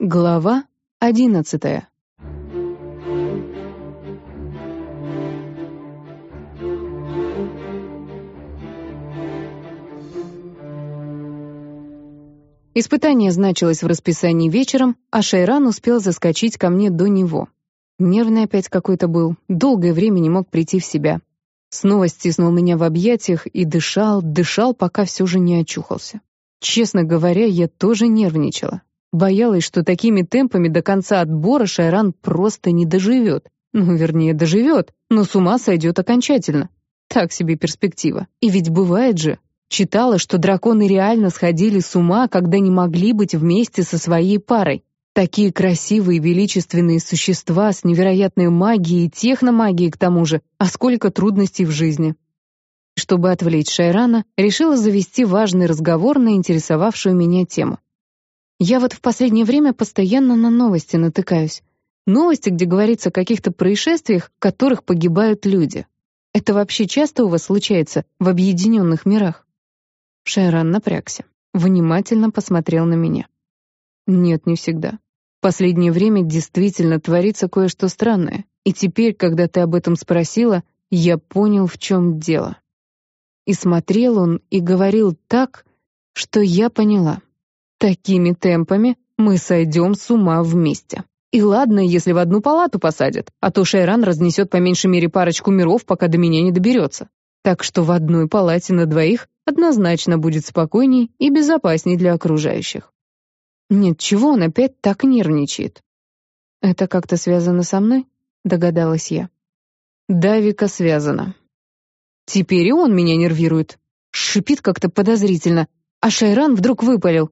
Глава одиннадцатая. Испытание значилось в расписании вечером, а Шайран успел заскочить ко мне до него. Нервный опять какой-то был, долгое время не мог прийти в себя. Снова стиснул меня в объятиях и дышал, дышал, пока все же не очухался. Честно говоря, я тоже нервничала. Боялась, что такими темпами до конца отбора Шайран просто не доживет. Ну, вернее, доживет, но с ума сойдет окончательно. Так себе перспектива. И ведь бывает же. Читала, что драконы реально сходили с ума, когда не могли быть вместе со своей парой. Такие красивые величественные существа с невероятной магией и техномагией к тому же, а сколько трудностей в жизни. Чтобы отвлечь Шайрана, решила завести важный разговор на интересовавшую меня тему. Я вот в последнее время постоянно на новости натыкаюсь. Новости, где говорится о каких-то происшествиях, в которых погибают люди. Это вообще часто у вас случается в объединенных мирах? Шайран напрягся, внимательно посмотрел на меня. Нет, не всегда. В последнее время действительно творится кое-что странное, и теперь, когда ты об этом спросила, я понял, в чем дело. И смотрел он и говорил так, что я поняла. Такими темпами мы сойдем с ума вместе. И ладно, если в одну палату посадят, а то Шайран разнесет по меньшей мере парочку миров, пока до меня не доберется. Так что в одной палате на двоих однозначно будет спокойней и безопасней для окружающих. Нет, чего он опять так нервничает? Это как-то связано со мной? Догадалась я. Да, Вика, связано. Теперь и он меня нервирует. Шипит как-то подозрительно, а Шайран вдруг выпалил.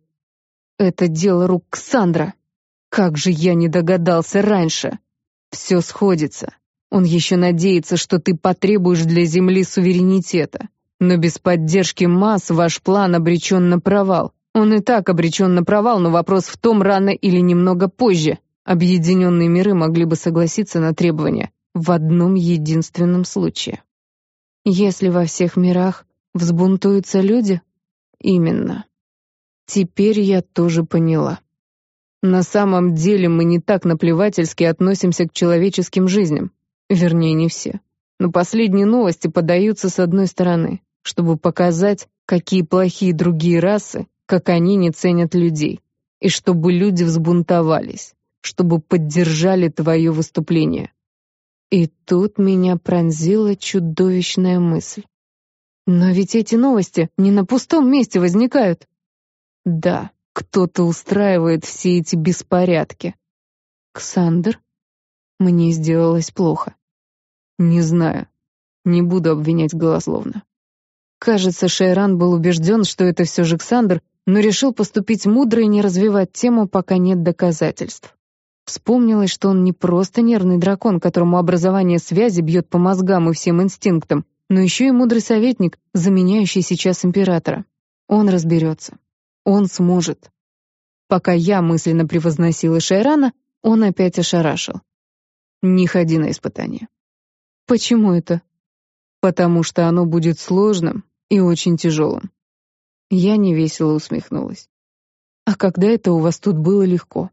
Это дело рук Ксандра. Как же я не догадался раньше. Все сходится. Он еще надеется, что ты потребуешь для Земли суверенитета. Но без поддержки масс ваш план обречен на провал. Он и так обречен на провал, но вопрос в том, рано или немного позже. Объединенные миры могли бы согласиться на требования в одном единственном случае. Если во всех мирах взбунтуются люди? Именно. Теперь я тоже поняла. На самом деле мы не так наплевательски относимся к человеческим жизням. Вернее, не все. Но последние новости подаются с одной стороны, чтобы показать, какие плохие другие расы, как они не ценят людей. И чтобы люди взбунтовались, чтобы поддержали твое выступление. И тут меня пронзила чудовищная мысль. Но ведь эти новости не на пустом месте возникают. Да, кто-то устраивает все эти беспорядки. Ксандр? Мне сделалось плохо. Не знаю. Не буду обвинять голословно. Кажется, Шайран был убежден, что это все же Ксандр, но решил поступить мудро и не развивать тему, пока нет доказательств. Вспомнилось, что он не просто нервный дракон, которому образование связи бьет по мозгам и всем инстинктам, но еще и мудрый советник, заменяющий сейчас императора. Он разберется. Он сможет. Пока я мысленно превозносила Шайрана, он опять ошарашил. Не ходи на испытание. Почему это? Потому что оно будет сложным и очень тяжелым. Я невесело усмехнулась. А когда это у вас тут было легко?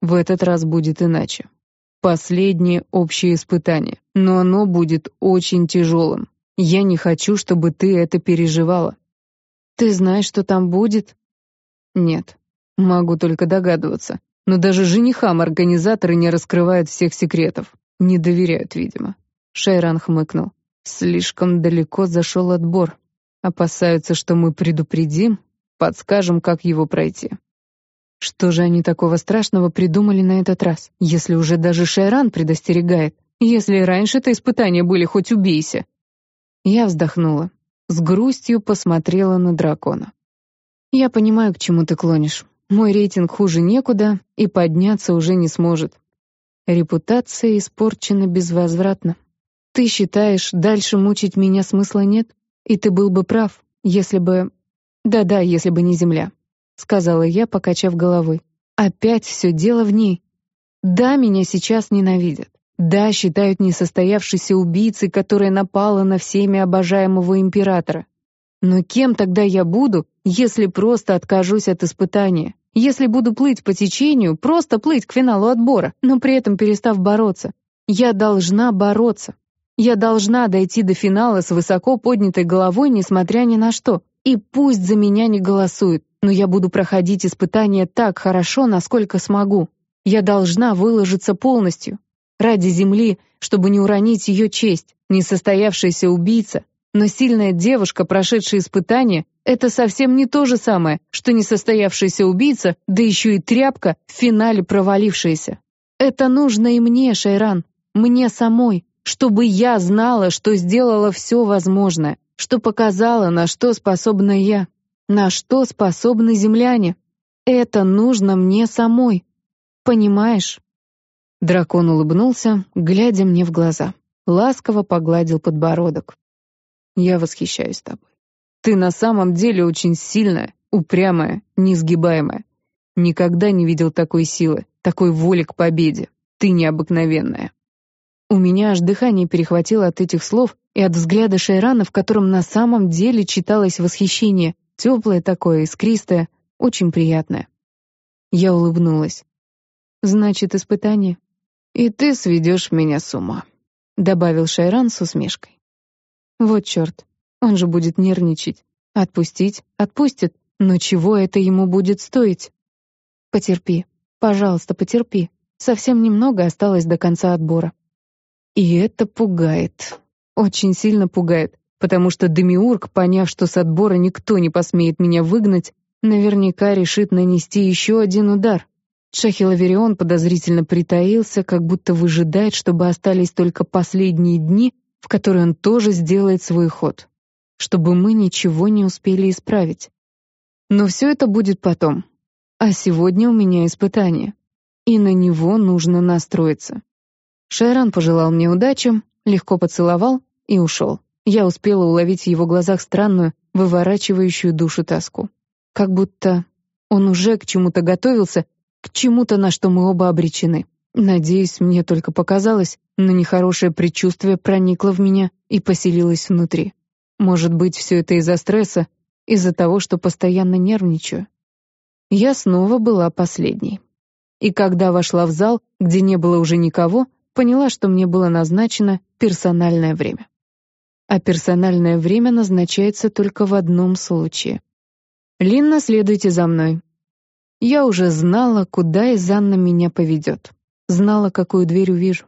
В этот раз будет иначе. Последнее общее испытание, но оно будет очень тяжелым. Я не хочу, чтобы ты это переживала. Ты знаешь, что там будет? Нет, могу только догадываться. Но даже женихам организаторы не раскрывают всех секретов. Не доверяют, видимо. Шайран хмыкнул. Слишком далеко зашел отбор. Опасаются, что мы предупредим, подскажем, как его пройти. Что же они такого страшного придумали на этот раз, если уже даже Шайран предостерегает? Если раньше-то испытания были хоть убейся. Я вздохнула. С грустью посмотрела на дракона. Я понимаю, к чему ты клонишь. Мой рейтинг хуже некуда и подняться уже не сможет. Репутация испорчена безвозвратно. Ты считаешь, дальше мучить меня смысла нет? И ты был бы прав, если бы... Да-да, если бы не земля, сказала я, покачав головой. Опять все дело в ней. Да, меня сейчас ненавидят. Да, считают несостоявшейся убийцей, которая напала на всеми обожаемого императора. Но кем тогда я буду, если просто откажусь от испытания? Если буду плыть по течению, просто плыть к финалу отбора, но при этом перестав бороться. Я должна бороться. Я должна дойти до финала с высоко поднятой головой, несмотря ни на что. И пусть за меня не голосуют, но я буду проходить испытания так хорошо, насколько смогу. Я должна выложиться полностью. Ради Земли, чтобы не уронить ее честь, несостоявшаяся убийца, но сильная девушка, прошедшая испытание, это совсем не то же самое, что несостоявшаяся убийца, да еще и тряпка, в финале провалившаяся. Это нужно и мне, Шайран, мне самой, чтобы я знала, что сделала все возможное, что показала, на что способна я, на что способны земляне. Это нужно мне самой. Понимаешь? Дракон улыбнулся, глядя мне в глаза. Ласково погладил подбородок. Я восхищаюсь тобой. Ты на самом деле очень сильная, упрямая, несгибаемая. Никогда не видел такой силы, такой воли к победе. Ты необыкновенная. У меня аж дыхание перехватило от этих слов и от взгляда Шайрана, в котором на самом деле читалось восхищение, теплое такое, искристое, очень приятное. Я улыбнулась. «Значит, испытание?» «И ты сведешь меня с ума», — добавил Шайран с усмешкой. «Вот черт, он же будет нервничать. Отпустить, отпустит, но чего это ему будет стоить? Потерпи, пожалуйста, потерпи. Совсем немного осталось до конца отбора. И это пугает. Очень сильно пугает, потому что Демиург, поняв, что с отбора никто не посмеет меня выгнать, наверняка решит нанести еще один удар. Шахилаверион подозрительно притаился, как будто выжидает, чтобы остались только последние дни, в которые он тоже сделает свой ход, чтобы мы ничего не успели исправить. Но все это будет потом. А сегодня у меня испытание, и на него нужно настроиться. Шайран пожелал мне удачи, легко поцеловал и ушел. Я успела уловить в его глазах странную, выворачивающую душу тоску. Как будто он уже к чему-то готовился, к чему-то, на что мы оба обречены. Надеюсь, мне только показалось, но нехорошее предчувствие проникло в меня и поселилось внутри. Может быть, все это из-за стресса, из-за того, что постоянно нервничаю. Я снова была последней. И когда вошла в зал, где не было уже никого, поняла, что мне было назначено персональное время. А персональное время назначается только в одном случае. «Линна, следуйте за мной». Я уже знала, куда Изанна меня поведет. Знала, какую дверь увижу.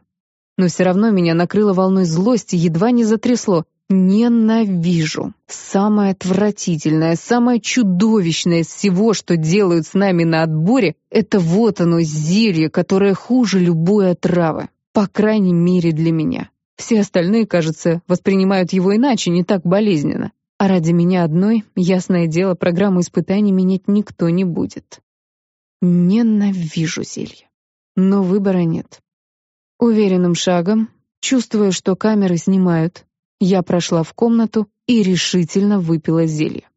Но все равно меня накрыло волной злости, едва не затрясло. Ненавижу. Самое отвратительное, самое чудовищное из всего, что делают с нами на отборе, это вот оно, зелье, которое хуже любой отравы. По крайней мере для меня. Все остальные, кажется, воспринимают его иначе, не так болезненно. А ради меня одной, ясное дело, программу испытаний менять никто не будет. Ненавижу зелье. Но выбора нет. Уверенным шагом, чувствуя, что камеры снимают, я прошла в комнату и решительно выпила зелье.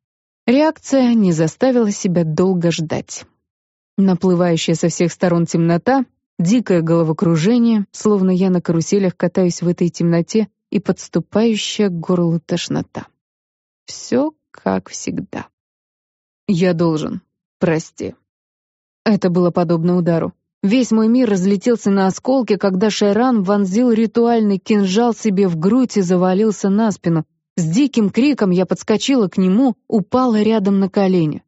Реакция не заставила себя долго ждать. Наплывающая со всех сторон темнота Дикое головокружение, словно я на каруселях катаюсь в этой темноте и подступающая к горлу тошнота. Все как всегда. Я должен. Прости. Это было подобно удару. Весь мой мир разлетелся на осколки, когда Шайран вонзил ритуальный кинжал себе в грудь и завалился на спину. С диким криком я подскочила к нему, упала рядом на колени.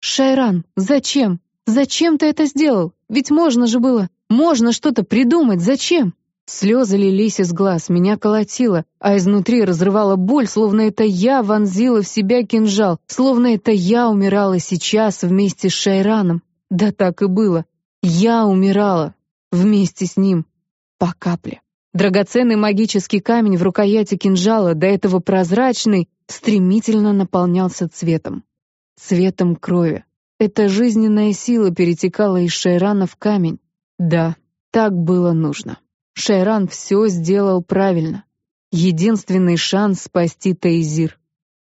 «Шайран, зачем? Зачем ты это сделал? Ведь можно же было, можно что-то придумать, зачем? Слезы лились из глаз, меня колотило, а изнутри разрывала боль, словно это я вонзила в себя кинжал, словно это я умирала сейчас вместе с Шайраном. Да так и было. Я умирала вместе с ним. По капле. Драгоценный магический камень в рукояти кинжала, до этого прозрачный, стремительно наполнялся цветом. Цветом крови. Эта жизненная сила перетекала из Шайрана в камень. Да, так было нужно. Шайран все сделал правильно. Единственный шанс спасти Таизир.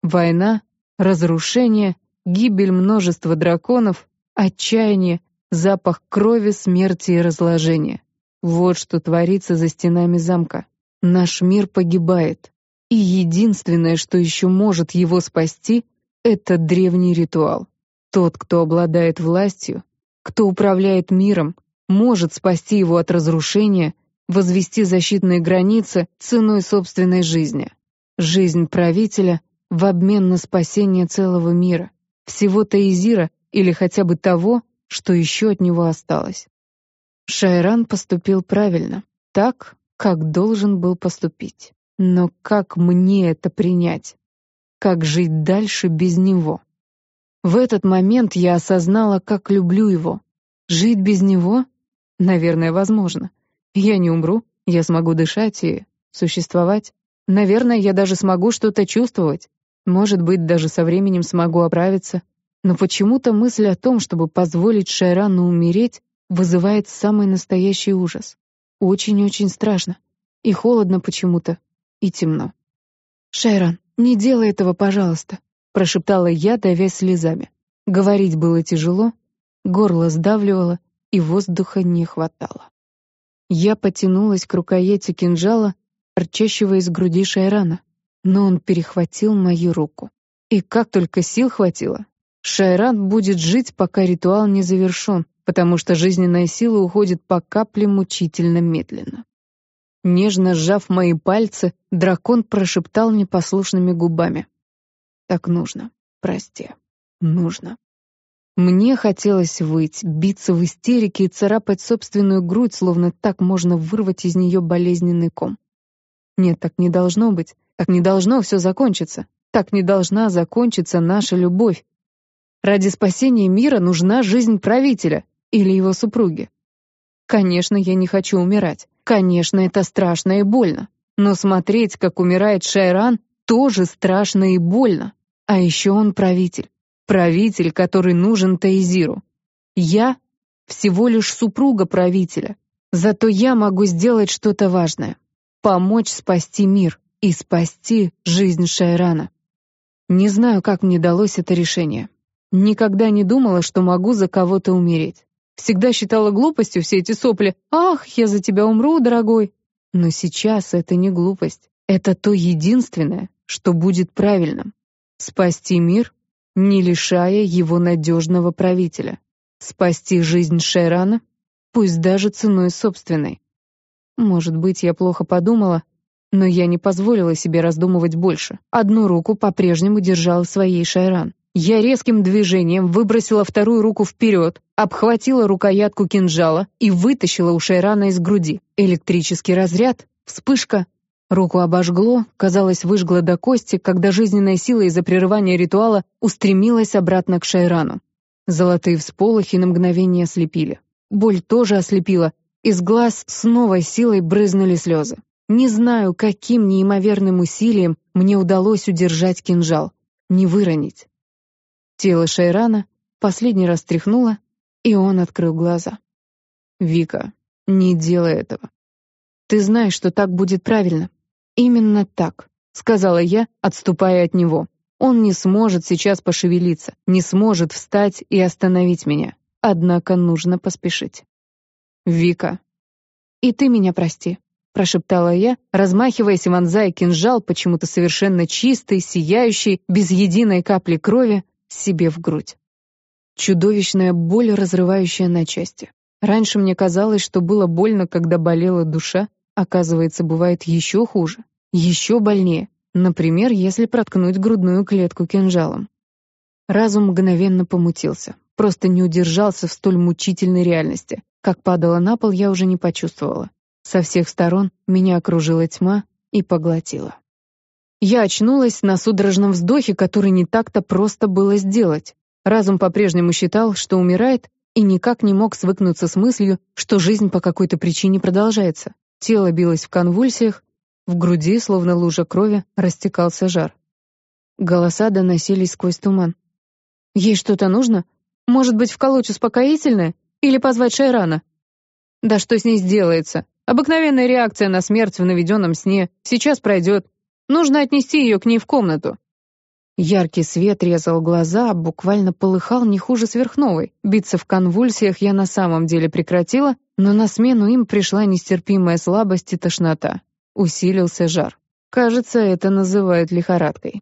Война, разрушение, гибель множества драконов, отчаяние, запах крови, смерти и разложения. Вот что творится за стенами замка. Наш мир погибает. И единственное, что еще может его спасти, это древний ритуал. Тот, кто обладает властью, кто управляет миром, может спасти его от разрушения, возвести защитные границы ценой собственной жизни. Жизнь правителя в обмен на спасение целого мира, всего Таизира или хотя бы того, что еще от него осталось. Шайран поступил правильно, так, как должен был поступить. Но как мне это принять? Как жить дальше без него? В этот момент я осознала, как люблю его. Жить без него? Наверное, возможно. Я не умру, я смогу дышать и существовать. Наверное, я даже смогу что-то чувствовать. Может быть, даже со временем смогу оправиться. Но почему-то мысль о том, чтобы позволить Шайрану умереть, вызывает самый настоящий ужас. Очень-очень страшно. И холодно почему-то. И темно. «Шайран, не делай этого, пожалуйста», — прошептала я, давясь слезами. Говорить было тяжело, горло сдавливало, и воздуха не хватало. Я потянулась к рукояти кинжала, торчащего из груди Шайрана, но он перехватил мою руку. И как только сил хватило, Шайран будет жить, пока ритуал не завершен, потому что жизненная сила уходит по капле мучительно медленно. Нежно сжав мои пальцы, дракон прошептал непослушными губами. «Так нужно. Прости. Нужно». Мне хотелось выть, биться в истерике и царапать собственную грудь, словно так можно вырвать из нее болезненный ком. Нет, так не должно быть. Так не должно все закончиться. Так не должна закончиться наша любовь. Ради спасения мира нужна жизнь правителя или его супруги. Конечно, я не хочу умирать. Конечно, это страшно и больно. Но смотреть, как умирает Шайран, тоже страшно и больно. А еще он правитель. Правитель, который нужен Таизиру. Я всего лишь супруга правителя. Зато я могу сделать что-то важное. Помочь спасти мир и спасти жизнь Шайрана. Не знаю, как мне далось это решение. Никогда не думала, что могу за кого-то умереть. Всегда считала глупостью все эти сопли. «Ах, я за тебя умру, дорогой!» Но сейчас это не глупость. Это то единственное, что будет правильным. Спасти мир, не лишая его надежного правителя. Спасти жизнь Шерана, пусть даже ценой собственной. Может быть, я плохо подумала, но я не позволила себе раздумывать больше. Одну руку по-прежнему держал своей Шайран. Я резким движением выбросила вторую руку вперед, обхватила рукоятку кинжала и вытащила у Шайрана из груди. Электрический разряд, вспышка. Руку обожгло, казалось, выжгло до кости, когда жизненная сила из-за прерывания ритуала устремилась обратно к Шайрану. Золотые всполохи на мгновение ослепили. Боль тоже ослепила, из глаз с новой силой брызнули слезы. Не знаю, каким неимоверным усилием мне удалось удержать кинжал, не выронить. Тело Шайрана последний раз тряхнуло, и он открыл глаза. «Вика, не делай этого. Ты знаешь, что так будет правильно. Именно так», — сказала я, отступая от него. «Он не сможет сейчас пошевелиться, не сможет встать и остановить меня. Однако нужно поспешить». «Вика». «И ты меня прости», — прошептала я, размахиваясь и вонзая кинжал, почему-то совершенно чистый, сияющий, без единой капли крови, себе в грудь. Чудовищная боль, разрывающая на части. Раньше мне казалось, что было больно, когда болела душа, оказывается, бывает еще хуже, еще больнее, например, если проткнуть грудную клетку кинжалом. Разум мгновенно помутился, просто не удержался в столь мучительной реальности. Как падала на пол, я уже не почувствовала. Со всех сторон меня окружила тьма и поглотила. Я очнулась на судорожном вздохе, который не так-то просто было сделать. Разум по-прежнему считал, что умирает, и никак не мог свыкнуться с мыслью, что жизнь по какой-то причине продолжается. Тело билось в конвульсиях, в груди, словно лужа крови, растекался жар. Голоса доносились сквозь туман. «Ей что-то нужно? Может быть, вколоть успокоительное? Или позвать Шайрана?» «Да что с ней сделается? Обыкновенная реакция на смерть в наведенном сне. Сейчас пройдет. Нужно отнести ее к ней в комнату». Яркий свет резал глаза, буквально полыхал не хуже сверхновой. Биться в конвульсиях я на самом деле прекратила, но на смену им пришла нестерпимая слабость и тошнота. Усилился жар. Кажется, это называют лихорадкой.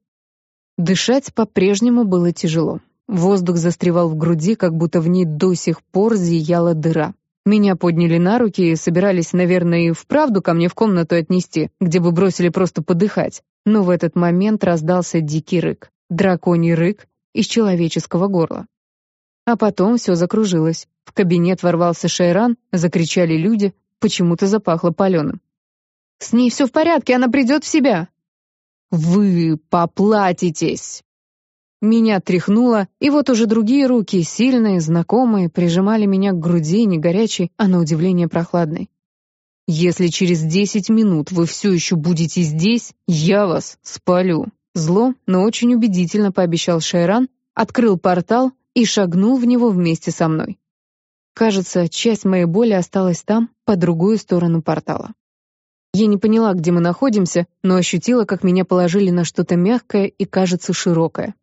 Дышать по-прежнему было тяжело. воздух застревал в груди, как будто в ней до сих пор зияла дыра. Меня подняли на руки и собирались, наверное, и вправду ко мне в комнату отнести, где бы бросили просто подыхать. Но в этот момент раздался дикий рык. Драконий рык из человеческого горла. А потом все закружилось. В кабинет ворвался Шайран, закричали люди, почему-то запахло паленым. «С ней все в порядке, она придет в себя!» «Вы поплатитесь!» Меня тряхнуло, и вот уже другие руки, сильные, знакомые, прижимали меня к груди, не горячей, а на удивление прохладной. «Если через десять минут вы все еще будете здесь, я вас спалю!» Зло, но очень убедительно пообещал Шайран, открыл портал и шагнул в него вместе со мной. Кажется, часть моей боли осталась там, по другую сторону портала. Я не поняла, где мы находимся, но ощутила, как меня положили на что-то мягкое и, кажется, широкое.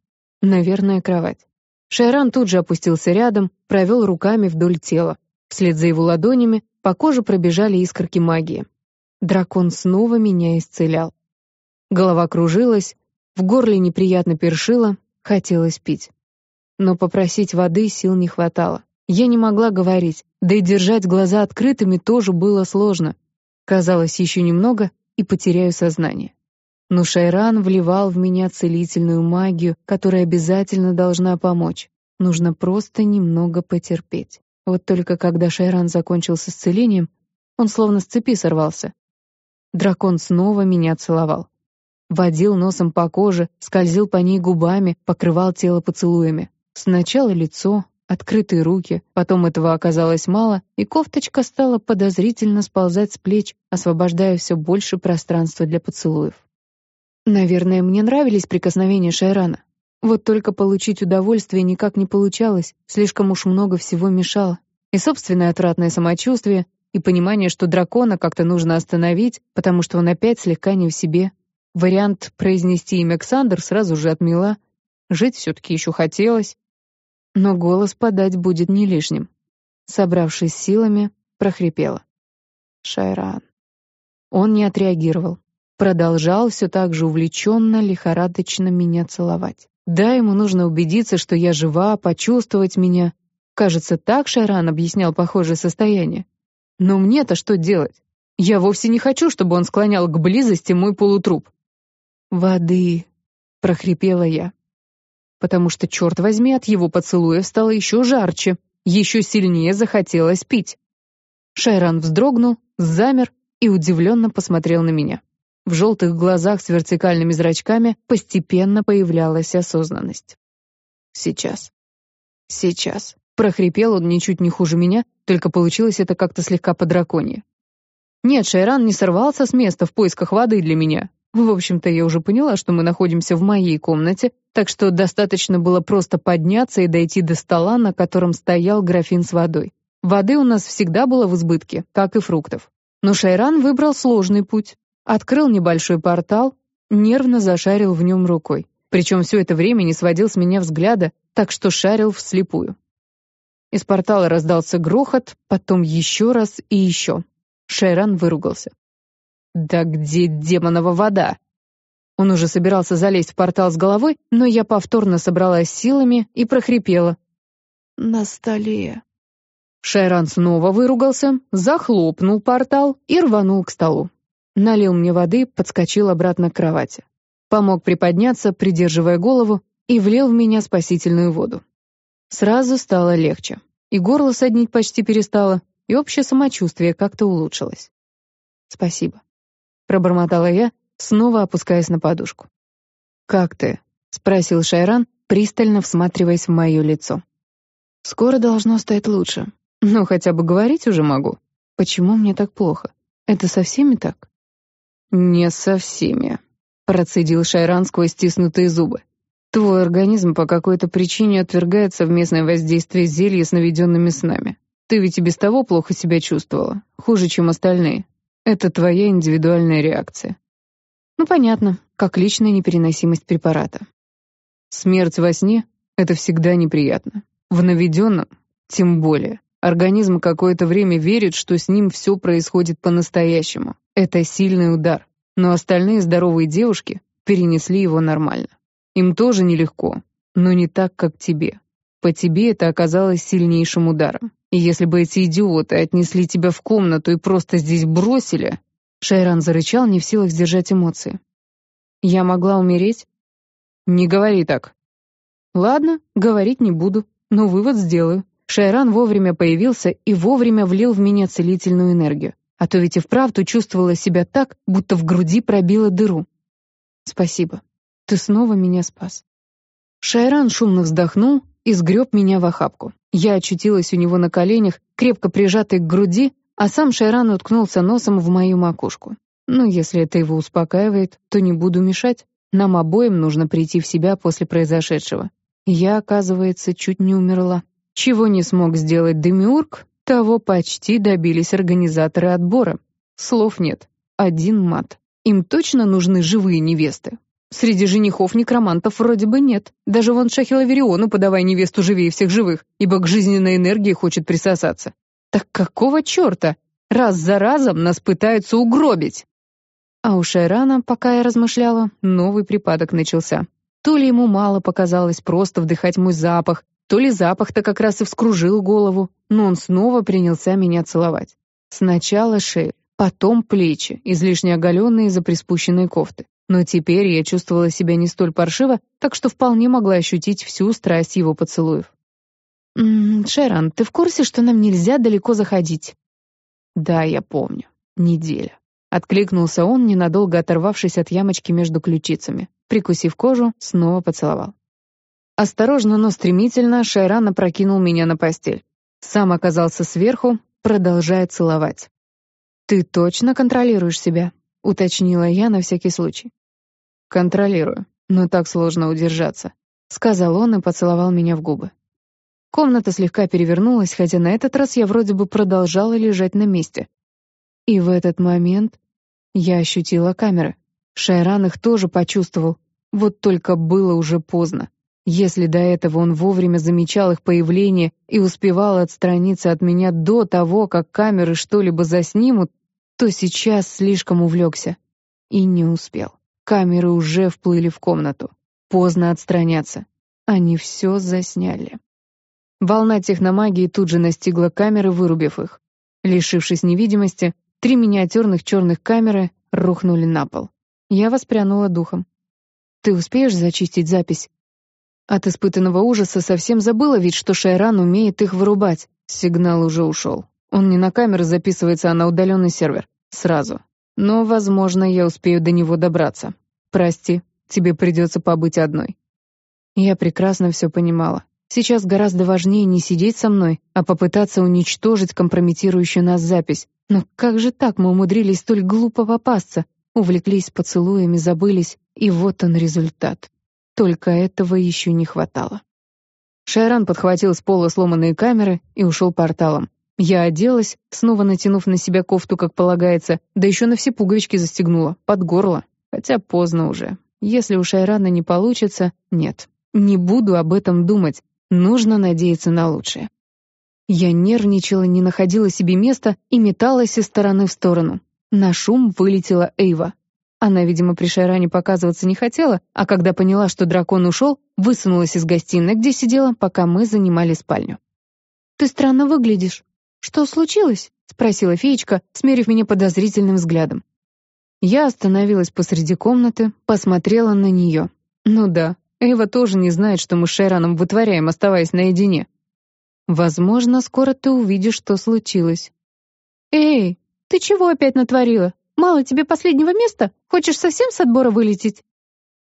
Наверное, кровать. Шайран тут же опустился рядом, провел руками вдоль тела. Вслед за его ладонями по коже пробежали искорки магии. Дракон снова меня исцелял. Голова кружилась, в горле неприятно першило, хотелось пить. Но попросить воды сил не хватало. Я не могла говорить, да и держать глаза открытыми тоже было сложно. Казалось, еще немного и потеряю сознание. Но Шайран вливал в меня целительную магию, которая обязательно должна помочь. Нужно просто немного потерпеть. Вот только когда Шайран закончил с исцелением, он словно с цепи сорвался. Дракон снова меня целовал. Водил носом по коже, скользил по ней губами, покрывал тело поцелуями. Сначала лицо, открытые руки, потом этого оказалось мало, и кофточка стала подозрительно сползать с плеч, освобождая все больше пространства для поцелуев. Наверное, мне нравились прикосновения Шайрана. Вот только получить удовольствие никак не получалось, слишком уж много всего мешало. И собственное отвратное самочувствие, и понимание, что дракона как-то нужно остановить, потому что он опять слегка не в себе. Вариант произнести имя Ксандр сразу же отмела. Жить все-таки еще хотелось. Но голос подать будет не лишним. Собравшись силами, прохрипела. «Шайран». Он не отреагировал продолжал все так же увлеченно, лихорадочно меня целовать. Да, ему нужно убедиться, что я жива, почувствовать меня. Кажется, так Шайран объяснял похожее состояние. Но мне-то что делать? Я вовсе не хочу, чтобы он склонял к близости мой полутруп. «Воды», — прохрипела я. Потому что, черт возьми, от его поцелуя стало еще жарче, еще сильнее захотелось пить. Шайран вздрогнул, замер и удивленно посмотрел на меня. В желтых глазах с вертикальными зрачками постепенно появлялась осознанность. «Сейчас. Сейчас». Прохрипел он ничуть не хуже меня, только получилось это как-то слегка по-драконье. Нет, Шайран не сорвался с места в поисках воды для меня. В общем-то, я уже поняла, что мы находимся в моей комнате, так что достаточно было просто подняться и дойти до стола, на котором стоял графин с водой. Воды у нас всегда было в избытке, как и фруктов. Но Шайран выбрал сложный путь открыл небольшой портал, нервно зашарил в нем рукой. Причем все это время не сводил с меня взгляда, так что шарил вслепую. Из портала раздался грохот, потом еще раз и еще. Шайран выругался. «Да где демонова вода?» Он уже собирался залезть в портал с головой, но я повторно собралась силами и прохрипела. «На столе». Шайран снова выругался, захлопнул портал и рванул к столу. Налил мне воды, подскочил обратно к кровати. Помог приподняться, придерживая голову, и влил в меня спасительную воду. Сразу стало легче. И горло соднить почти перестало, и общее самочувствие как-то улучшилось. «Спасибо», — пробормотала я, снова опускаясь на подушку. «Как ты?» — спросил Шайран, пристально всматриваясь в мое лицо. «Скоро должно стать лучше. Но хотя бы говорить уже могу. Почему мне так плохо? Это со всеми так?» «Не со всеми», — процедил Шайран сквозь стиснутые зубы. «Твой организм по какой-то причине отвергает совместное воздействие зелья с наведенными снами. Ты ведь и без того плохо себя чувствовала, хуже, чем остальные. Это твоя индивидуальная реакция». «Ну, понятно, как личная непереносимость препарата». «Смерть во сне — это всегда неприятно. В наведенном — тем более». Организм какое-то время верит, что с ним все происходит по-настоящему. Это сильный удар. Но остальные здоровые девушки перенесли его нормально. Им тоже нелегко. Но не так, как тебе. По тебе это оказалось сильнейшим ударом. И если бы эти идиоты отнесли тебя в комнату и просто здесь бросили...» Шайран зарычал, не в силах сдержать эмоции. «Я могла умереть?» «Не говори так». «Ладно, говорить не буду, но вывод сделаю. Шайран вовремя появился и вовремя влил в меня целительную энергию. А то ведь и вправду чувствовала себя так, будто в груди пробила дыру. Спасибо. Ты снова меня спас. Шайран шумно вздохнул и сгреб меня в охапку. Я очутилась у него на коленях, крепко прижатой к груди, а сам Шайран уткнулся носом в мою макушку. Ну, если это его успокаивает, то не буду мешать. Нам обоим нужно прийти в себя после произошедшего. Я, оказывается, чуть не умерла. Чего не смог сделать Демиург, того почти добились организаторы отбора. Слов нет. Один мат. Им точно нужны живые невесты. Среди женихов некромантов вроде бы нет. Даже вон Шахилавериону подавай невесту живее всех живых, ибо к жизненной энергии хочет присосаться. Так какого черта? Раз за разом нас пытаются угробить. А у Шайрана, пока я размышляла, новый припадок начался. То ли ему мало показалось просто вдыхать мой запах, то ли запах-то как раз и вскружил голову, но он снова принялся меня целовать. Сначала шею, потом плечи, излишне оголенные из-за приспущенной кофты. Но теперь я чувствовала себя не столь паршиво, так что вполне могла ощутить всю страсть его поцелуев. «М -м, «Шерон, ты в курсе, что нам нельзя далеко заходить?» «Да, я помню. Неделя». Откликнулся он, ненадолго оторвавшись от ямочки между ключицами. Прикусив кожу, снова поцеловал. Осторожно, но стремительно Шайран опрокинул меня на постель. Сам оказался сверху, продолжая целовать. «Ты точно контролируешь себя?» — уточнила я на всякий случай. «Контролирую, но так сложно удержаться», — сказал он и поцеловал меня в губы. Комната слегка перевернулась, хотя на этот раз я вроде бы продолжала лежать на месте. И в этот момент я ощутила камеры. Шайран их тоже почувствовал, вот только было уже поздно. Если до этого он вовремя замечал их появление и успевал отстраниться от меня до того, как камеры что-либо заснимут, то сейчас слишком увлекся. И не успел. Камеры уже вплыли в комнату. Поздно отстраняться. Они все засняли. Волна техномагии тут же настигла камеры, вырубив их. Лишившись невидимости, три миниатюрных черных камеры рухнули на пол. Я воспрянула духом. «Ты успеешь зачистить запись?» От испытанного ужаса совсем забыла ведь, что Шайран умеет их вырубать. Сигнал уже ушел. Он не на камеру записывается, а на удаленный сервер. Сразу. Но, возможно, я успею до него добраться. Прости, тебе придется побыть одной. Я прекрасно все понимала. Сейчас гораздо важнее не сидеть со мной, а попытаться уничтожить компрометирующую нас запись. Но как же так мы умудрились столь глупо попасться? Увлеклись поцелуями, забылись, и вот он результат. Только этого еще не хватало. Шайран подхватил с пола сломанные камеры и ушел порталом. Я оделась, снова натянув на себя кофту, как полагается, да еще на все пуговички застегнула, под горло. Хотя поздно уже. Если у Шайрана не получится, нет. Не буду об этом думать. Нужно надеяться на лучшее. Я нервничала, не находила себе места и металась из стороны в сторону. На шум вылетела Эйва. Она, видимо, при Шайране показываться не хотела, а когда поняла, что дракон ушел, высунулась из гостиной, где сидела, пока мы занимали спальню. «Ты странно выглядишь. Что случилось?» — спросила феечка, смерив меня подозрительным взглядом. Я остановилась посреди комнаты, посмотрела на нее. Ну да, Эва тоже не знает, что мы с Шайраном вытворяем, оставаясь наедине. Возможно, скоро ты увидишь, что случилось. «Эй, ты чего опять натворила?» Мало тебе последнего места? Хочешь совсем с отбора вылететь?»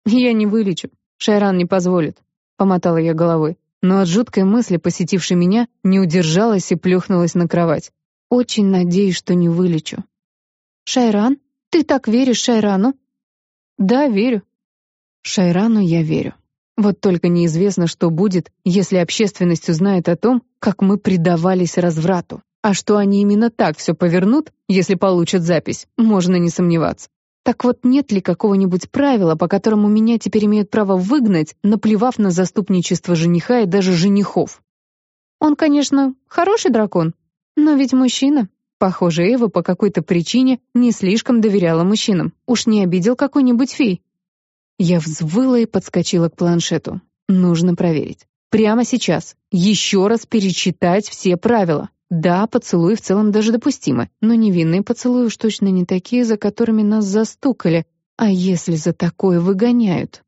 «Я не вылечу. Шайран не позволит», — помотала я головой. Но от жуткой мысли, посетившей меня, не удержалась и плюхнулась на кровать. «Очень надеюсь, что не вылечу». «Шайран? Ты так веришь Шайрану?» «Да, верю». Шайрану я верю. Вот только неизвестно, что будет, если общественность узнает о том, как мы предавались разврату. А что они именно так все повернут, если получат запись, можно не сомневаться. Так вот, нет ли какого-нибудь правила, по которому меня теперь имеют право выгнать, наплевав на заступничество жениха и даже женихов? Он, конечно, хороший дракон, но ведь мужчина. Похоже, Эва по какой-то причине не слишком доверяла мужчинам. Уж не обидел какой-нибудь фей. Я взвыла и подскочила к планшету. Нужно проверить. Прямо сейчас. Еще раз перечитать все правила. Да, поцелуи в целом даже допустимы, но невинные поцелуи уж точно не такие, за которыми нас застукали. А если за такое выгоняют?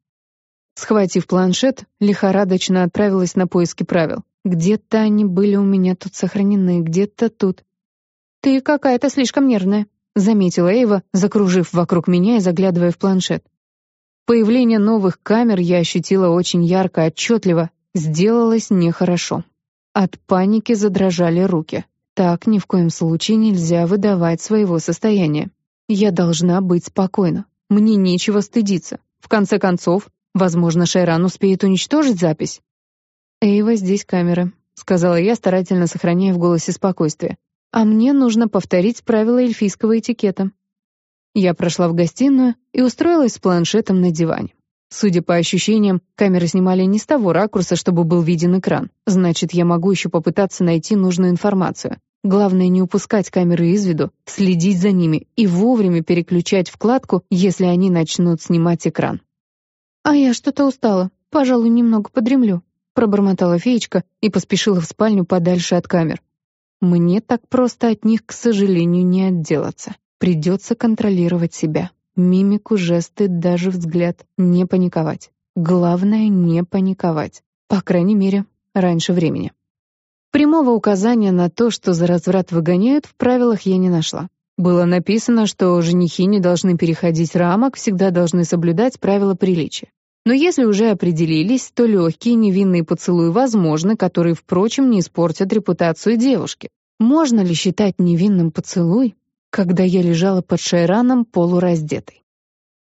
Схватив планшет, лихорадочно отправилась на поиски правил. Где-то они были у меня тут сохранены, где-то тут. «Ты какая-то слишком нервная», — заметила Эйва, закружив вокруг меня и заглядывая в планшет. Появление новых камер я ощутила очень ярко, отчетливо. Сделалось нехорошо. От паники задрожали руки. Так ни в коем случае нельзя выдавать своего состояния. Я должна быть спокойна. Мне нечего стыдиться. В конце концов, возможно, Шайран успеет уничтожить запись. «Эйва, здесь камера», — сказала я, старательно сохраняя в голосе спокойствие. «А мне нужно повторить правила эльфийского этикета». Я прошла в гостиную и устроилась с планшетом на диване. Судя по ощущениям, камеры снимали не с того ракурса, чтобы был виден экран. Значит, я могу еще попытаться найти нужную информацию. Главное не упускать камеры из виду, следить за ними и вовремя переключать вкладку, если они начнут снимать экран. «А я что-то устала. Пожалуй, немного подремлю», пробормотала феечка и поспешила в спальню подальше от камер. Мне так просто от них, к сожалению, не отделаться. Придется контролировать себя. Мимику, жесты, даже взгляд. Не паниковать. Главное — не паниковать. По крайней мере, раньше времени. Прямого указания на то, что за разврат выгоняют, в правилах я не нашла. Было написано, что женихи не должны переходить рамок, всегда должны соблюдать правила приличия. Но если уже определились, то легкие невинные поцелуи возможны, которые, впрочем, не испортят репутацию девушки. Можно ли считать невинным поцелуй, когда я лежала под шайраном полураздетой.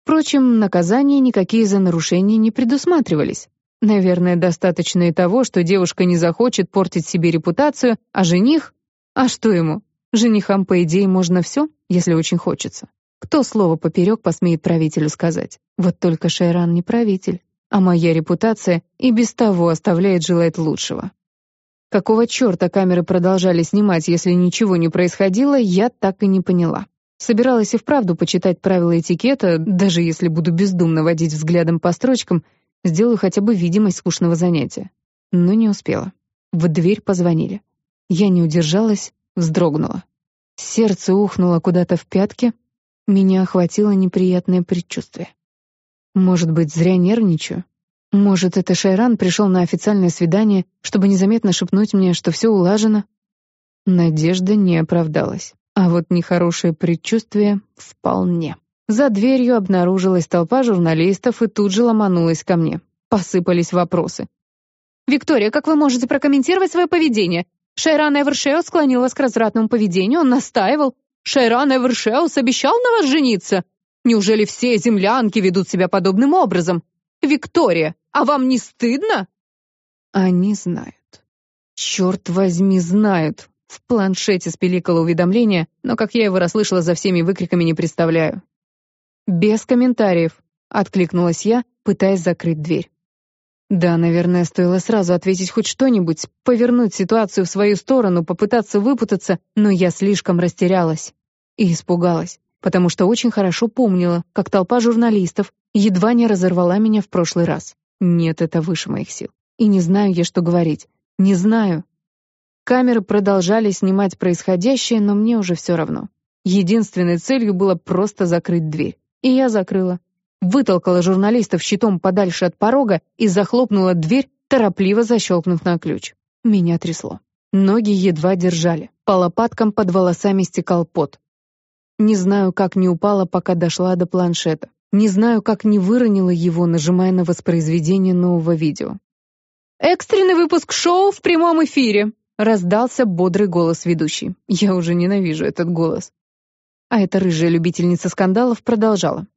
Впрочем, наказания никакие за нарушения не предусматривались. Наверное, достаточно и того, что девушка не захочет портить себе репутацию, а жених... А что ему? Женихам, по идее, можно все, если очень хочется. Кто слово поперек посмеет правителю сказать? Вот только Шайран не правитель, а моя репутация и без того оставляет желать лучшего. Какого черта камеры продолжали снимать, если ничего не происходило, я так и не поняла. Собиралась и вправду почитать правила этикета, даже если буду бездумно водить взглядом по строчкам, сделаю хотя бы видимость скучного занятия. Но не успела. В дверь позвонили. Я не удержалась, вздрогнула. Сердце ухнуло куда-то в пятки, меня охватило неприятное предчувствие. Может быть, зря нервничаю? Может, это Шайран пришел на официальное свидание, чтобы незаметно шепнуть мне, что все улажено? Надежда не оправдалась. А вот нехорошее предчувствие — вполне. За дверью обнаружилась толпа журналистов и тут же ломанулась ко мне. Посыпались вопросы. «Виктория, как вы можете прокомментировать свое поведение? Шайран Эвершеус склонил вас к развратному поведению, он настаивал. Шайран Эвершеус обещал на вас жениться. Неужели все землянки ведут себя подобным образом? Виктория, а вам не стыдно?» Они знают. Черт возьми, знают. В планшете спиликало уведомление, но как я его расслышала за всеми выкриками, не представляю. «Без комментариев», — откликнулась я, пытаясь закрыть дверь. Да, наверное, стоило сразу ответить хоть что-нибудь, повернуть ситуацию в свою сторону, попытаться выпутаться, но я слишком растерялась и испугалась, потому что очень хорошо помнила, как толпа журналистов едва не разорвала меня в прошлый раз. Нет, это выше моих сил. И не знаю я, что говорить. Не знаю. Камеры продолжали снимать происходящее, но мне уже все равно. Единственной целью было просто закрыть дверь. И я закрыла. Вытолкала журналистов щитом подальше от порога и захлопнула дверь, торопливо защелкнув на ключ. Меня трясло. Ноги едва держали. По лопаткам под волосами стекал пот. Не знаю, как не упала, пока дошла до планшета. Не знаю, как не выронила его, нажимая на воспроизведение нового видео. «Экстренный выпуск шоу в прямом эфире!» раздался бодрый голос ведущей. Я уже ненавижу этот голос. А эта рыжая любительница скандалов продолжала.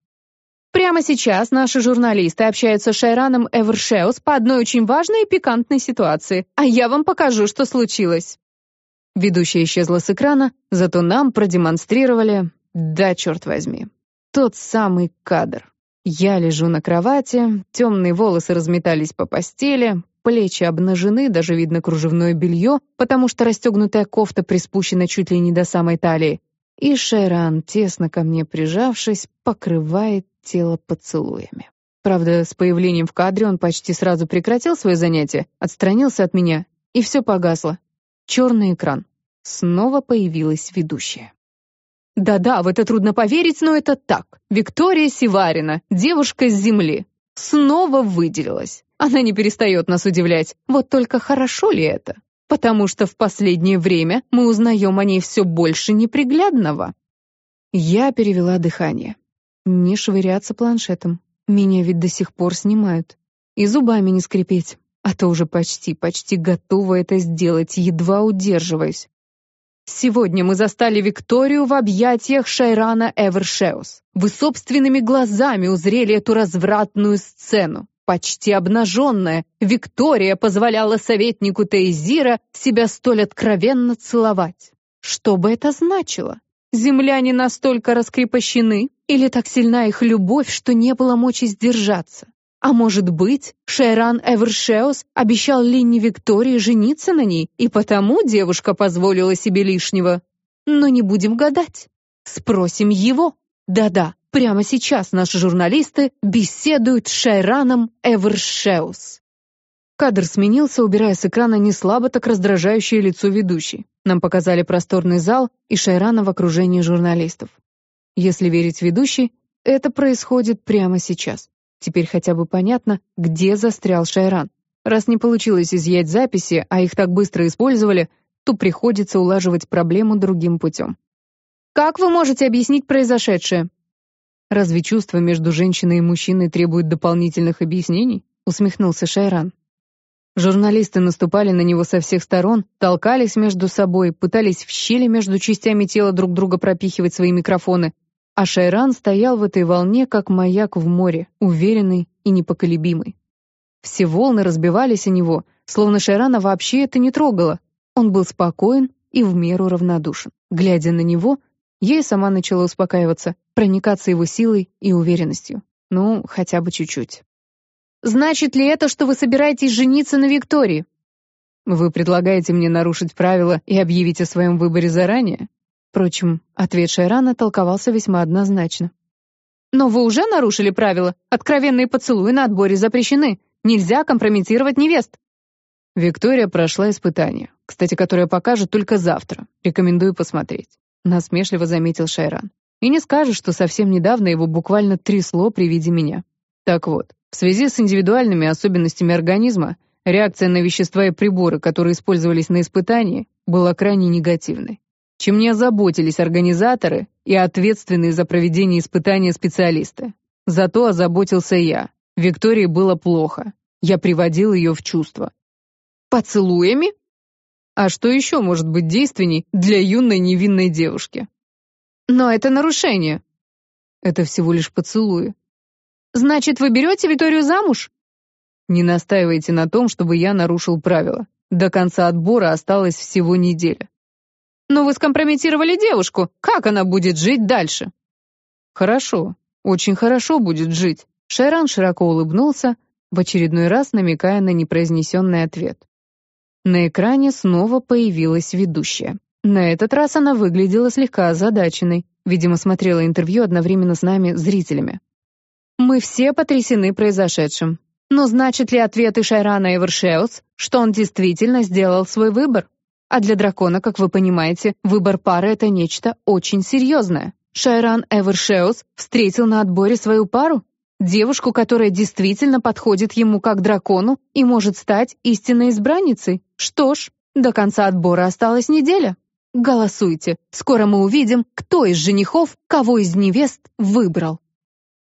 Прямо сейчас наши журналисты общаются с Шайраном Эвершеус по одной очень важной и пикантной ситуации, а я вам покажу, что случилось. Ведущая исчезла с экрана, зато нам продемонстрировали... Да, черт возьми, тот самый кадр. Я лежу на кровати, темные волосы разметались по постели, плечи обнажены, даже видно кружевное белье, потому что расстегнутая кофта приспущена чуть ли не до самой талии. И Шайран, тесно ко мне прижавшись, покрывает тело поцелуями. Правда, с появлением в кадре он почти сразу прекратил свое занятие, отстранился от меня, и все погасло. Черный экран. Снова появилась ведущая. Да-да, в это трудно поверить, но это так. Виктория Сиварина, девушка с земли, снова выделилась. Она не перестает нас удивлять. Вот только хорошо ли это? Потому что в последнее время мы узнаем о ней все больше неприглядного. Я перевела дыхание. Не швыряться планшетом. Меня ведь до сих пор снимают. И зубами не скрипеть. А то уже почти, почти готова это сделать, едва удерживаясь. Сегодня мы застали Викторию в объятиях Шайрана Эвершеус. Вы собственными глазами узрели эту развратную сцену. Почти обнаженная, Виктория позволяла советнику Тейзира себя столь откровенно целовать. Что бы это значило? Земляне настолько раскрепощены, или так сильна их любовь, что не было мочи сдержаться? А может быть, Шайран Эвершеус обещал Линне Виктории жениться на ней, и потому девушка позволила себе лишнего? Но не будем гадать. Спросим его. Да-да, прямо сейчас наши журналисты беседуют с Шайраном Эвершеус. Кадр сменился, убирая с экрана не слабо так раздражающее лицо ведущей. Нам показали просторный зал и Шайрана в окружении журналистов. Если верить ведущей, это происходит прямо сейчас. Теперь хотя бы понятно, где застрял Шайран. Раз не получилось изъять записи, а их так быстро использовали, то приходится улаживать проблему другим путем. Как вы можете объяснить произошедшее? Разве чувства между женщиной и мужчиной требуют дополнительных объяснений? Усмехнулся Шайран. Журналисты наступали на него со всех сторон, толкались между собой, пытались в щели между частями тела друг друга пропихивать свои микрофоны, а Шайран стоял в этой волне, как маяк в море, уверенный и непоколебимый. Все волны разбивались о него, словно Шайрана вообще это не трогало. Он был спокоен и в меру равнодушен. Глядя на него, и сама начала успокаиваться, проникаться его силой и уверенностью. Ну, хотя бы чуть-чуть. «Значит ли это, что вы собираетесь жениться на Виктории?» «Вы предлагаете мне нарушить правила и объявить о своем выборе заранее?» Впрочем, ответ Шайрана толковался весьма однозначно. «Но вы уже нарушили правила. Откровенные поцелуи на отборе запрещены. Нельзя компрометировать невест». Виктория прошла испытание, кстати, которое покажет только завтра. Рекомендую посмотреть. Насмешливо заметил Шайран. И не скажешь, что совсем недавно его буквально трясло при виде меня. Так вот, в связи с индивидуальными особенностями организма, реакция на вещества и приборы, которые использовались на испытании, была крайне негативной чем не озаботились организаторы и ответственные за проведение испытания специалисты. Зато озаботился я. Виктории было плохо. Я приводил ее в чувство. Поцелуями? А что еще может быть действенней для юной невинной девушки? Но это нарушение. Это всего лишь поцелуи. Значит, вы берете Викторию замуж? Не настаивайте на том, чтобы я нарушил правила. До конца отбора осталось всего неделя. Но вы скомпрометировали девушку. Как она будет жить дальше? Хорошо, очень хорошо будет жить. Шайран широко улыбнулся, в очередной раз намекая на непроизнесенный ответ. На экране снова появилась ведущая. На этот раз она выглядела слегка озадаченной, видимо, смотрела интервью одновременно с нами, зрителями. «Мы все потрясены произошедшим. Но значит ли ответы Шайрана Эвершеус, что он действительно сделал свой выбор?» А для дракона, как вы понимаете, выбор пары — это нечто очень серьезное. Шайран Эвершеус встретил на отборе свою пару? Девушку, которая действительно подходит ему как дракону и может стать истинной избранницей? Что ж, до конца отбора осталась неделя. Голосуйте. Скоро мы увидим, кто из женихов, кого из невест выбрал.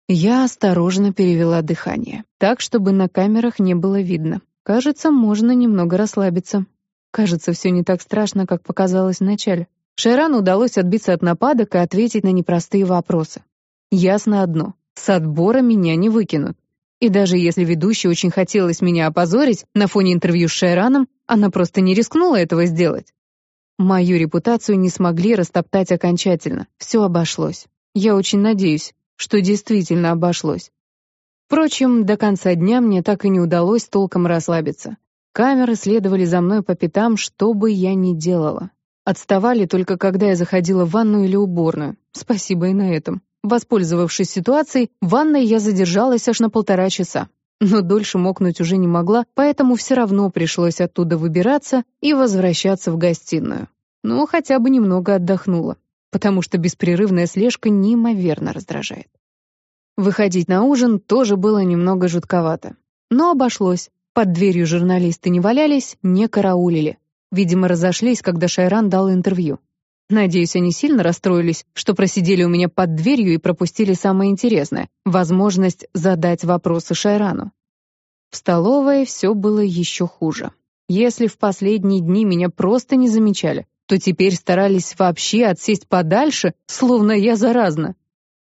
Я осторожно перевела дыхание, так, чтобы на камерах не было видно. Кажется, можно немного расслабиться. Кажется, все не так страшно, как показалось вначале. Шайрану удалось отбиться от нападок и ответить на непростые вопросы. Ясно одно — с отбора меня не выкинут. И даже если ведущей очень хотелось меня опозорить на фоне интервью с Шайраном, она просто не рискнула этого сделать. Мою репутацию не смогли растоптать окончательно. Все обошлось. Я очень надеюсь, что действительно обошлось. Впрочем, до конца дня мне так и не удалось толком расслабиться. Камеры следовали за мной по пятам, что бы я ни делала. Отставали только когда я заходила в ванну или уборную. Спасибо и на этом. Воспользовавшись ситуацией, в ванной я задержалась аж на полтора часа. Но дольше мокнуть уже не могла, поэтому все равно пришлось оттуда выбираться и возвращаться в гостиную. Но хотя бы немного отдохнула, потому что беспрерывная слежка неимоверно раздражает. Выходить на ужин тоже было немного жутковато. Но обошлось. Под дверью журналисты не валялись, не караулили. Видимо, разошлись, когда Шайран дал интервью. Надеюсь, они сильно расстроились, что просидели у меня под дверью и пропустили самое интересное — возможность задать вопросы Шайрану. В столовой все было еще хуже. Если в последние дни меня просто не замечали, то теперь старались вообще отсесть подальше, словно я заразна.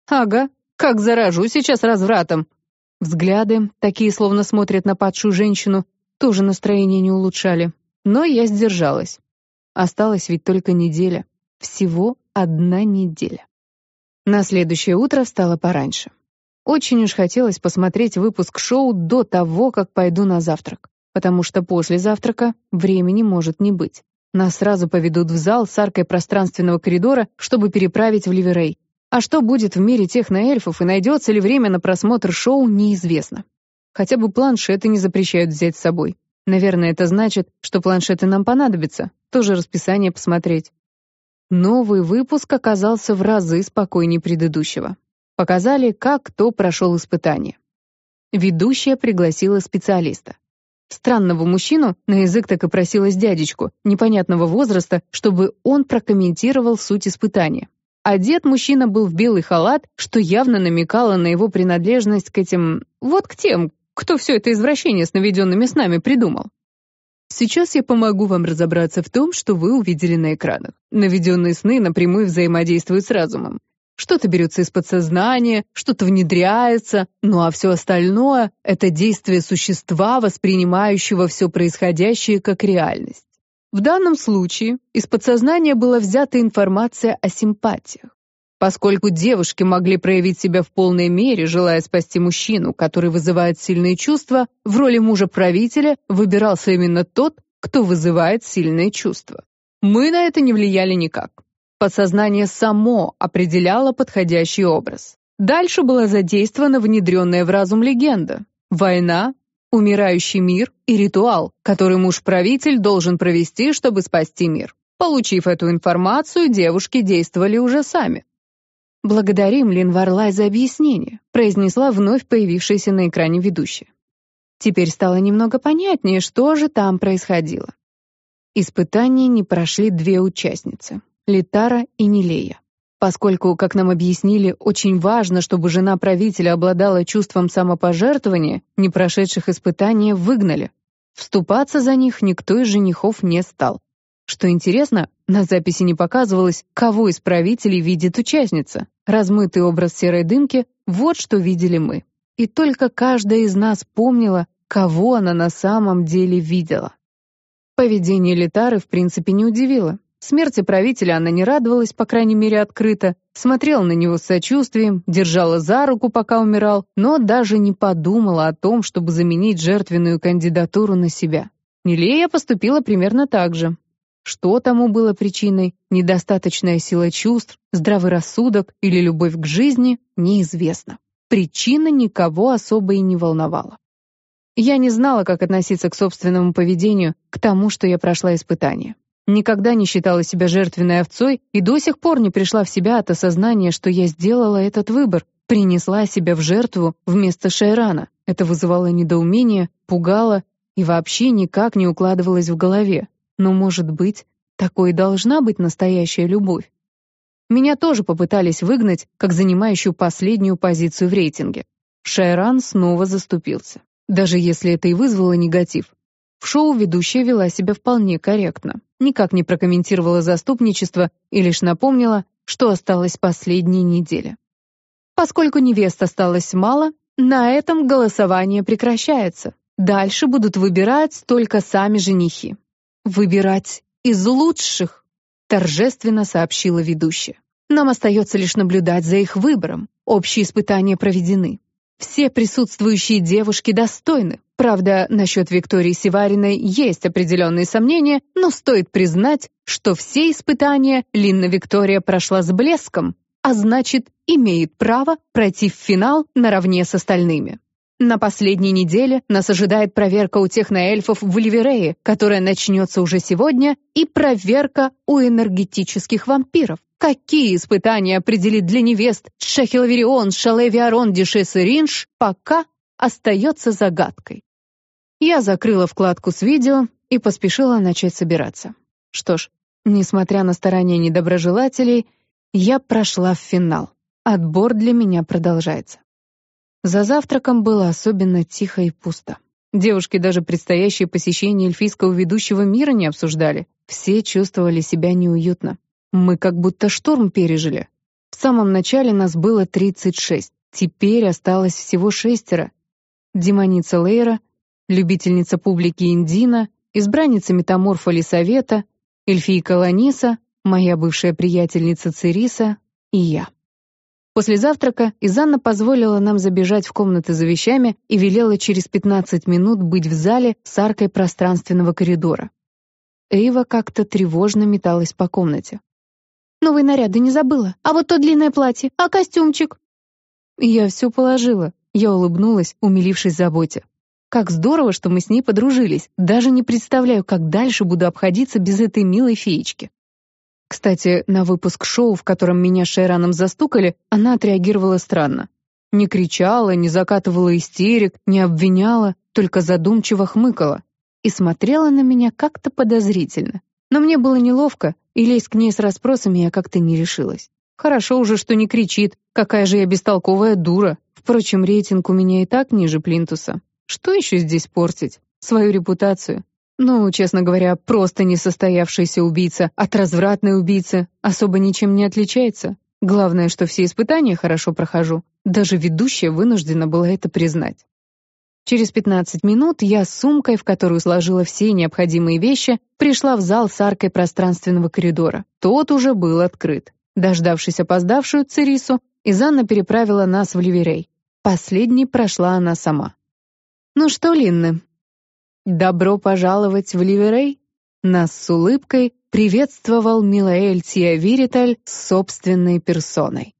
Ага, как заражу сейчас развратом. Взгляды, такие словно смотрят на падшую женщину, тоже настроение не улучшали. Но я сдержалась. Осталась ведь только неделя. Всего одна неделя. На следующее утро встала пораньше. Очень уж хотелось посмотреть выпуск шоу до того, как пойду на завтрак, потому что после завтрака времени может не быть. Нас сразу поведут в зал с аркой пространственного коридора, чтобы переправить в Ливерей. А что будет в мире техноэльфов и найдется ли время на просмотр шоу, неизвестно. Хотя бы планшеты не запрещают взять с собой. Наверное, это значит, что планшеты нам понадобятся, тоже расписание посмотреть. Новый выпуск оказался в разы спокойнее предыдущего. Показали, как кто прошел испытание. Ведущая пригласила специалиста. Странного мужчину, на язык так и просилась дядечку, непонятного возраста, чтобы он прокомментировал суть испытания. Одет мужчина был в белый халат, что явно намекало на его принадлежность к этим... вот к тем, кто все это извращение с наведенными снами придумал. Сейчас я помогу вам разобраться в том, что вы увидели на экранах. Наведенные сны напрямую взаимодействуют с разумом. Что-то берется из подсознания, что-то внедряется, ну а все остальное — это действие существа, воспринимающего все происходящее как реальность. В данном случае из подсознания была взята информация о симпатиях. Поскольку девушки могли проявить себя в полной мере, желая спасти мужчину, который вызывает сильные чувства, в роли мужа-правителя выбирался именно тот, кто вызывает сильные чувства. Мы на это не влияли никак. Подсознание само определяло подходящий образ. Дальше была задействована внедренная в разум легенда. Война, умирающий мир и ритуал, который муж-правитель должен провести, чтобы спасти мир. Получив эту информацию, девушки действовали уже сами. «Благодарим, Лин Варлай, за объяснение», произнесла вновь появившаяся на экране ведущая. Теперь стало немного понятнее, что же там происходило. Испытания не прошли две участницы — Литара и Нилея. Поскольку, как нам объяснили, очень важно, чтобы жена правителя обладала чувством самопожертвования, не прошедших испытания выгнали. Вступаться за них никто из женихов не стал. Что интересно, на записи не показывалось, кого из правителей видит участница. Размытый образ серой дымки — вот что видели мы. И только каждая из нас помнила, кого она на самом деле видела. Поведение Литары в принципе не удивило. Смерти правителя она не радовалась, по крайней мере, открыто, смотрела на него с сочувствием, держала за руку, пока умирал, но даже не подумала о том, чтобы заменить жертвенную кандидатуру на себя. Нелея поступила примерно так же. Что тому было причиной, недостаточная сила чувств, здравый рассудок или любовь к жизни, неизвестно. Причина никого особо и не волновала. Я не знала, как относиться к собственному поведению, к тому, что я прошла испытание. Никогда не считала себя жертвенной овцой и до сих пор не пришла в себя от осознания, что я сделала этот выбор, принесла себя в жертву вместо Шайрана. Это вызывало недоумение, пугало и вообще никак не укладывалось в голове. Но, может быть, такой должна быть настоящая любовь. Меня тоже попытались выгнать, как занимающую последнюю позицию в рейтинге. Шайран снова заступился. Даже если это и вызвало негатив. В шоу ведущая вела себя вполне корректно. Никак не прокомментировала заступничество и лишь напомнила, что осталась последняя неделя. Поскольку невест осталось мало, на этом голосование прекращается. Дальше будут выбирать только сами женихи. «Выбирать из лучших», — торжественно сообщила ведущая. «Нам остается лишь наблюдать за их выбором. Общие испытания проведены. Все присутствующие девушки достойны. Правда, насчет Виктории Сивариной есть определенные сомнения, но стоит признать, что все испытания Линна Виктория прошла с блеском. а значит, имеет право пройти в финал наравне с остальными. На последней неделе нас ожидает проверка у техноэльфов в Ливерее, которая начнется уже сегодня, и проверка у энергетических вампиров. Какие испытания определит для невест Шахилаверион, Шалевиарон, Дишес и пока остается загадкой. Я закрыла вкладку с видео и поспешила начать собираться. Что ж, несмотря на старания недоброжелателей, я прошла в финал. Отбор для меня продолжается. За завтраком было особенно тихо и пусто. Девушки даже предстоящее посещение эльфийского ведущего мира не обсуждали. Все чувствовали себя неуютно. Мы как будто шторм пережили. В самом начале нас было 36, теперь осталось всего шестеро. Демоница Лейра, любительница публики Индина, избранница метаморфа Лисовета, эльфийка Ланиса, моя бывшая приятельница Цириса и я. После завтрака Изанна позволила нам забежать в комнаты за вещами и велела через 15 минут быть в зале с аркой пространственного коридора. Эйва как-то тревожно металась по комнате. «Новые наряды не забыла. А вот то длинное платье, а костюмчик?» «Я все положила», — я улыбнулась, умилившись заботе. Как здорово, что мы с ней подружились. Даже не представляю, как дальше буду обходиться без этой милой феечки. Кстати, на выпуск шоу, в котором меня с Шайраном застукали, она отреагировала странно. Не кричала, не закатывала истерик, не обвиняла, только задумчиво хмыкала. И смотрела на меня как-то подозрительно. Но мне было неловко, и лезть к ней с расспросами я как-то не решилась. Хорошо уже, что не кричит, какая же я бестолковая дура. Впрочем, рейтинг у меня и так ниже плинтуса. Что еще здесь портить? Свою репутацию. Ну, честно говоря, просто несостоявшийся убийца от развратной убийцы особо ничем не отличается. Главное, что все испытания хорошо прохожу. Даже ведущая вынуждена была это признать. Через 15 минут я с сумкой, в которую сложила все необходимые вещи, пришла в зал с аркой пространственного коридора. Тот уже был открыт. Дождавшись опоздавшую Церису, Изанна переправила нас в Ливерей. Последней прошла она сама. «Ну что, Линны, добро пожаловать в Ливерей?» Нас с улыбкой приветствовал Милаэль Тиавириталь собственной персоной.